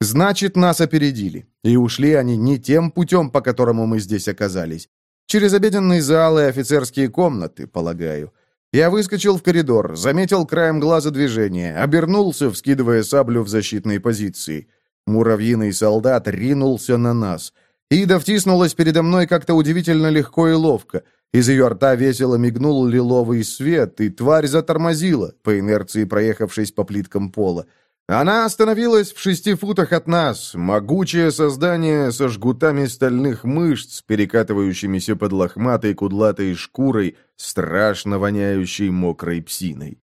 «Значит, нас опередили. И ушли они не тем путем, по которому мы здесь оказались. Через обеденный зал и офицерские комнаты, полагаю». Я выскочил в коридор, заметил краем глаза движение, обернулся, вскидывая саблю в защитной позиции. Муравьиный солдат ринулся на нас. Ида втиснулась передо мной как-то удивительно легко и ловко. Из ее рта весело мигнул лиловый свет, и тварь затормозила, по инерции проехавшись по плиткам пола. Она остановилась в шести футах от нас, могучее создание со жгутами стальных мышц, перекатывающимися под лохматой кудлатой шкурой, страшно воняющей мокрой псиной.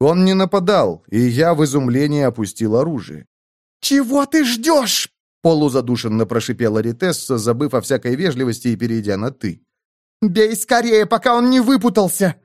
Он не нападал, и я в изумлении опустил оружие. «Чего ты ждешь?» — полузадушенно прошипела Ритесса, забыв о всякой вежливости и перейдя на «ты». «Бей скорее, пока он не выпутался!»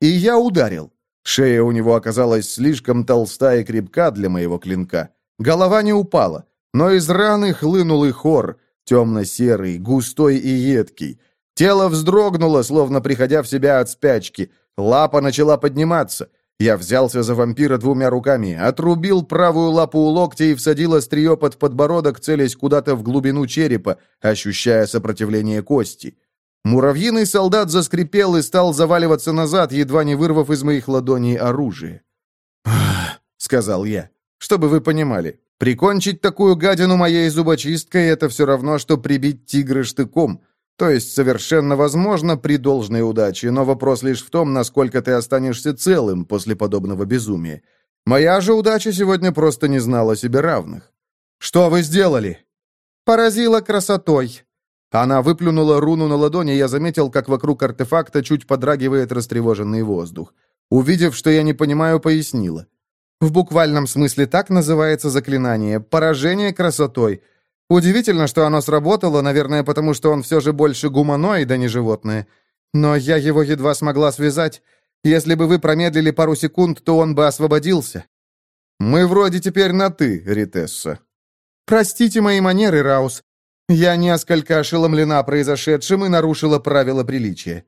И я ударил. Шея у него оказалась слишком толста и крепка для моего клинка. Голова не упала, но из раны хлынул и хор, темно-серый, густой и едкий. Тело вздрогнуло, словно приходя в себя от спячки. Лапа начала подниматься. Я взялся за вампира двумя руками, отрубил правую лапу у локтя и всадил острие под подбородок, целясь куда-то в глубину черепа, ощущая сопротивление кости. Муравьиный солдат заскрипел и стал заваливаться назад, едва не вырвав из моих ладоней оружие. сказал я. «Чтобы вы понимали, прикончить такую гадину моей зубочисткой — это все равно, что прибить тигра штыком. То есть совершенно возможно при должной удаче, но вопрос лишь в том, насколько ты останешься целым после подобного безумия. Моя же удача сегодня просто не знала себе равных. Что вы сделали?» «Поразила красотой», она выплюнула руну на ладони, я заметил, как вокруг артефакта чуть подрагивает растревоженный воздух. Увидев, что я не понимаю, пояснила. В буквальном смысле так называется заклинание «поражение красотой». Удивительно, что оно сработало, наверное, потому что он все же больше гуманоид, а не животное. Но я его едва смогла связать. Если бы вы промедлили пару секунд, то он бы освободился. Мы вроде теперь на «ты», Ритесса. Простите мои манеры, Раус. Я несколько ошеломлена произошедшим и нарушила правила приличия.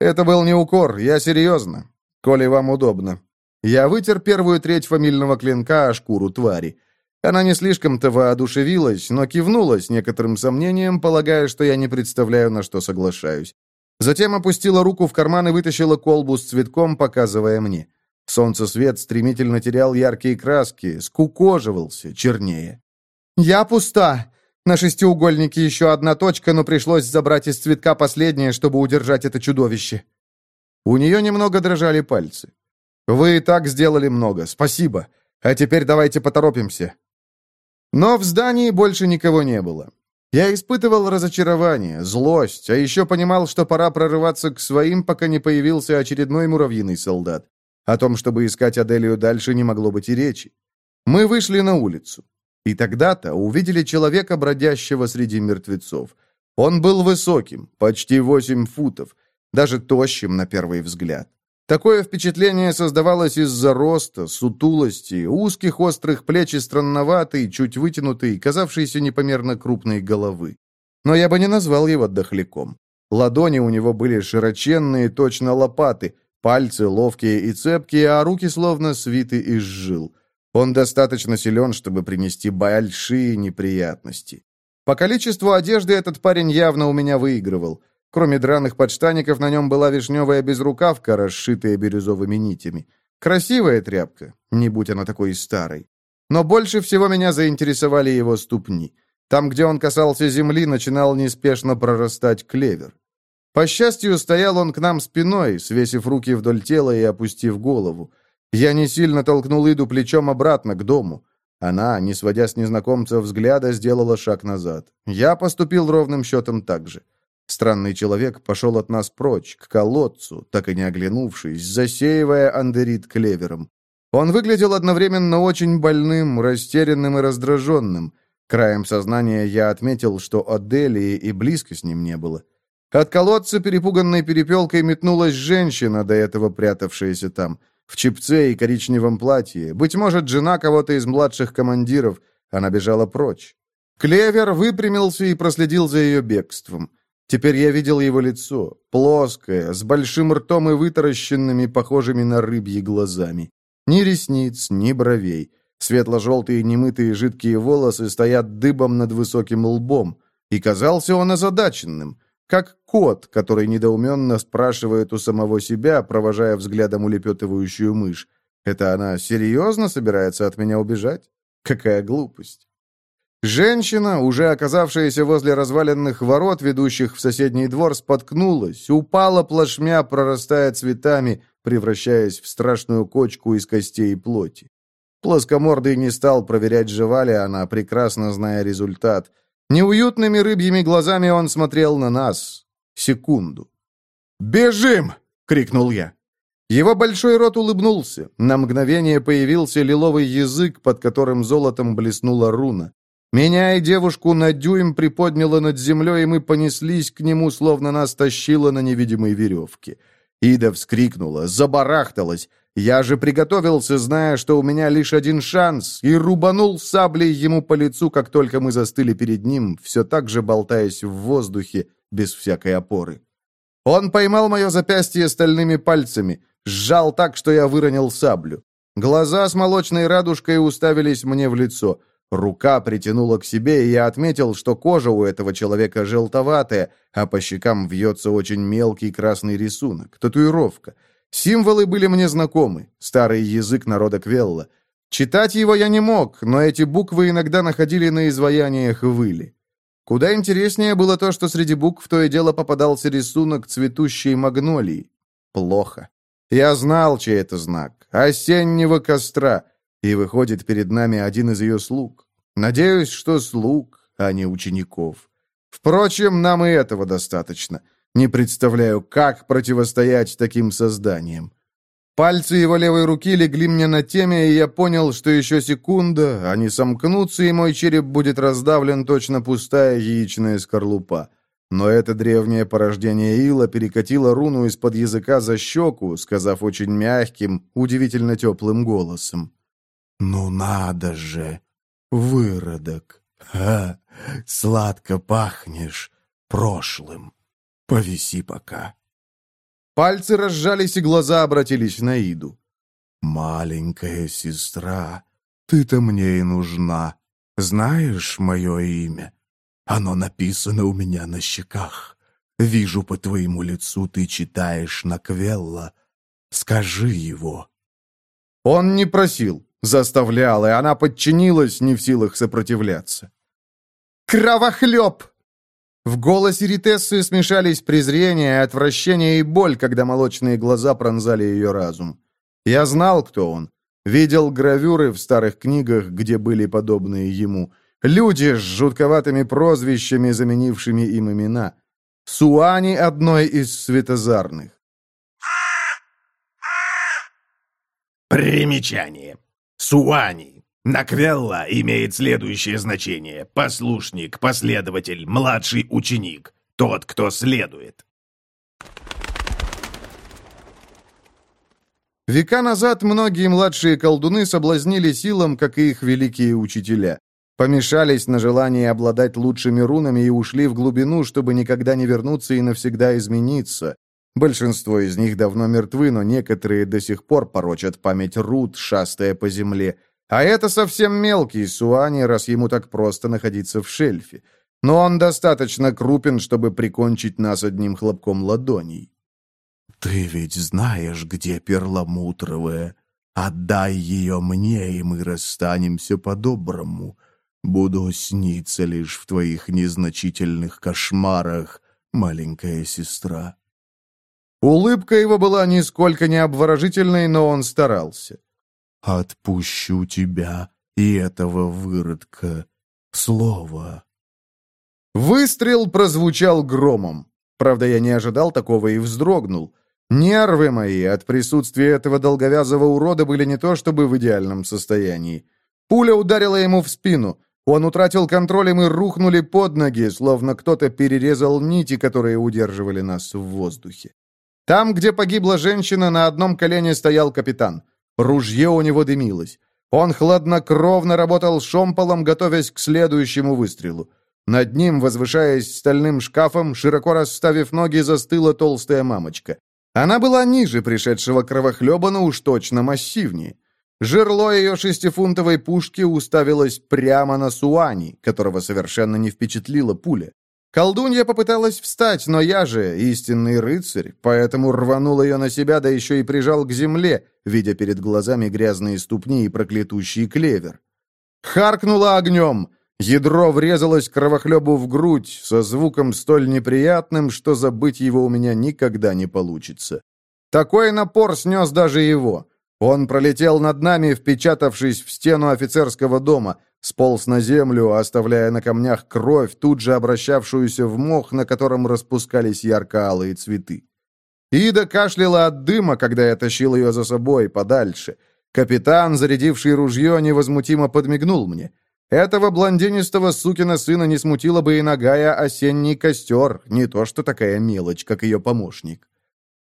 Это был не укор, я серьезно, коли вам удобно. Я вытер первую треть фамильного клинка о шкуру твари. Она не слишком-то воодушевилась, но кивнула с некоторым сомнением, полагая, что я не представляю, на что соглашаюсь. Затем опустила руку в карман и вытащила колбу с цветком, показывая мне. Солнцесвет стремительно терял яркие краски, скукоживался, чернее. «Я пуста!» На шестиугольнике еще одна точка, но пришлось забрать из цветка последнее, чтобы удержать это чудовище. У нее немного дрожали пальцы. «Вы и так сделали много, спасибо. А теперь давайте поторопимся». Но в здании больше никого не было. Я испытывал разочарование, злость, а еще понимал, что пора прорываться к своим, пока не появился очередной муравьиный солдат. О том, чтобы искать Аделию дальше, не могло быть и речи. Мы вышли на улицу. И тогда-то увидели человека, бродящего среди мертвецов. Он был высоким, почти восемь футов, даже тощим на первый взгляд. Такое впечатление создавалось из-за роста, сутулости, узких острых плеч и странноватой, чуть вытянутой, казавшейся непомерно крупной головы. Но я бы не назвал его дохляком. Ладони у него были широченные, точно лопаты, пальцы ловкие и цепкие, а руки словно свиты из жил. Он достаточно силен, чтобы принести большие неприятности. По количеству одежды этот парень явно у меня выигрывал. Кроме драных подштаников, на нем была вишневая безрукавка, расшитая бирюзовыми нитями. Красивая тряпка, не будь она такой старой. Но больше всего меня заинтересовали его ступни. Там, где он касался земли, начинал неспешно прорастать клевер. По счастью, стоял он к нам спиной, свесив руки вдоль тела и опустив голову. Я не сильно толкнул Иду плечом обратно к дому. Она, не сводя с незнакомца взгляда, сделала шаг назад. Я поступил ровным счетом так же. Странный человек пошел от нас прочь, к колодцу, так и не оглянувшись, засеивая андерит клевером. Он выглядел одновременно очень больным, растерянным и раздраженным. Краем сознания я отметил, что Аделии и близко с ним не было. От колодца, перепуганной перепелкой, метнулась женщина, до этого прятавшаяся там — в чепце и коричневом платье, быть может, жена кого-то из младших командиров. Она бежала прочь. Клевер выпрямился и проследил за ее бегством. Теперь я видел его лицо, плоское, с большим ртом и вытаращенными, похожими на рыбьи глазами. Ни ресниц, ни бровей. Светло-желтые немытые жидкие волосы стоят дыбом над высоким лбом. И казался он озадаченным как кот, который недоуменно спрашивает у самого себя, провожая взглядом улепетывающую мышь. Это она серьезно собирается от меня убежать? Какая глупость. Женщина, уже оказавшаяся возле разваленных ворот, ведущих в соседний двор, споткнулась, упала плашмя, прорастая цветами, превращаясь в страшную кочку из костей и плоти. Плоскомордый не стал проверять, жива ли она, прекрасно зная результат. Неуютными рыбьими глазами он смотрел на нас. Секунду. «Бежим!» — крикнул я. Его большой рот улыбнулся. На мгновение появился лиловый язык, под которым золотом блеснула руна. Меня и девушку на дюйм приподняло над землей, и мы понеслись к нему, словно нас тащило на невидимой веревке. Ида вскрикнула, забарахталась, я же приготовился, зная, что у меня лишь один шанс, и рубанул саблей ему по лицу, как только мы застыли перед ним, все так же болтаясь в воздухе, без всякой опоры. Он поймал мое запястье стальными пальцами, сжал так, что я выронил саблю. Глаза с молочной радужкой уставились мне в лицо. Рука притянула к себе, и я отметил, что кожа у этого человека желтоватая, а по щекам вьется очень мелкий красный рисунок, татуировка — Символы были мне знакомы, старый язык народа Квелла. Читать его я не мог, но эти буквы иногда находили на изваяниях выли. Куда интереснее было то, что среди букв то и дело попадался рисунок цветущей магнолии. Плохо. Я знал, чей это знак. Осеннего костра. И выходит перед нами один из ее слуг. Надеюсь, что слуг, а не учеников. Впрочем, нам и этого достаточно. Не представляю, как противостоять таким созданиям. Пальцы его левой руки легли мне на теме, и я понял, что еще секунда, они сомкнутся, и мой череп будет раздавлен точно пустая яичная скорлупа. Но это древнее порождение Ила перекатило руну из-под языка за щеку, сказав очень мягким, удивительно теплым голосом. «Ну надо же! Выродок! Ха! Сладко пахнешь прошлым!» Повиси пока. Пальцы разжались, и глаза обратились на Иду. «Маленькая сестра, ты-то мне и нужна. Знаешь мое имя? Оно написано у меня на щеках. Вижу по твоему лицу, ты читаешь на Квелла. Скажи его». Он не просил, заставлял, и она подчинилась, не в силах сопротивляться. «Кровохлеб!» В голосе Ритессы смешались презрение, отвращение и боль, когда молочные глаза пронзали ее разум. Я знал, кто он. Видел гравюры в старых книгах, где были подобные ему. Люди с жутковатыми прозвищами, заменившими им имена. Суани одной из светозарных. Примечание. Суани. Накрелла имеет следующее значение. Послушник, последователь, младший ученик. Тот, кто следует. Века назад многие младшие колдуны соблазнили силам, как и их великие учителя. Помешались на желании обладать лучшими рунами и ушли в глубину, чтобы никогда не вернуться и навсегда измениться. Большинство из них давно мертвы, но некоторые до сих пор порочат память руд, шастая по земле – а это совсем мелкий Суани, раз ему так просто находиться в шельфе. Но он достаточно крупен, чтобы прикончить нас одним хлопком ладоней. «Ты ведь знаешь, где перламутровая. Отдай ее мне, и мы расстанемся по-доброму. Буду сниться лишь в твоих незначительных кошмарах, маленькая сестра». Улыбка его была нисколько не обворожительной, но он старался отпущу тебя и этого выродка. Слово». Выстрел прозвучал громом. Правда, я не ожидал такого и вздрогнул. Нервы мои от присутствия этого долговязого урода были не то чтобы в идеальном состоянии. Пуля ударила ему в спину. Он утратил контроль, и мы рухнули под ноги, словно кто-то перерезал нити, которые удерживали нас в воздухе. Там, где погибла женщина, на одном колене стоял капитан. Ружье у него дымилось. Он хладнокровно работал шомполом, готовясь к следующему выстрелу. Над ним, возвышаясь стальным шкафом, широко расставив ноги, застыла толстая мамочка. Она была ниже пришедшего кровохлеба, но уж точно массивнее. Жерло ее шестифунтовой пушки уставилось прямо на Суани, которого совершенно не впечатлила пуля. Колдунья попыталась встать, но я же истинный рыцарь, поэтому рванул ее на себя, да еще и прижал к земле, видя перед глазами грязные ступни и проклятущий клевер. Харкнула огнем. Ядро врезалось кровохлебу в грудь со звуком столь неприятным, что забыть его у меня никогда не получится. Такой напор снес даже его. Он пролетел над нами, впечатавшись в стену офицерского дома — Сполз на землю, оставляя на камнях кровь, тут же обращавшуюся в мох, на котором распускались ярко-алые цветы. Ида кашляла от дыма, когда я тащил ее за собой подальше. Капитан, зарядивший ружье, невозмутимо подмигнул мне. Этого блондинистого сукина сына не смутила бы и ногая осенний костер, не то что такая мелочь, как ее помощник.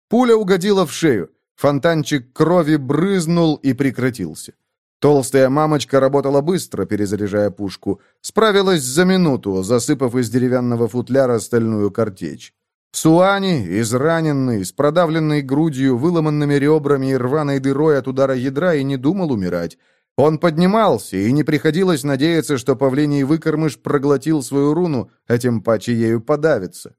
Пуля угодила в шею. Фонтанчик крови брызнул и прекратился. Толстая мамочка работала быстро, перезаряжая пушку. Справилась за минуту, засыпав из деревянного футляра стальную картечь. Суани, израненный, с продавленной грудью, выломанными ребрами и рваной дырой от удара ядра, и не думал умирать. Он поднимался, и не приходилось надеяться, что павлиний выкормыш проглотил свою руну, этим а тем паче ею подавится.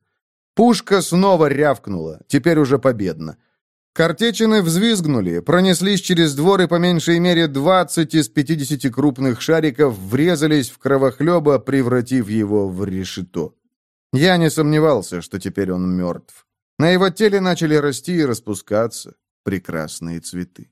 Пушка снова рявкнула, теперь уже победно. Картечины взвизгнули, пронеслись через дворы по меньшей мере 20 из 50 крупных шариков врезались в кровохлеба, превратив его в решето. Я не сомневался, что теперь он мертв. На его теле начали расти и распускаться прекрасные цветы.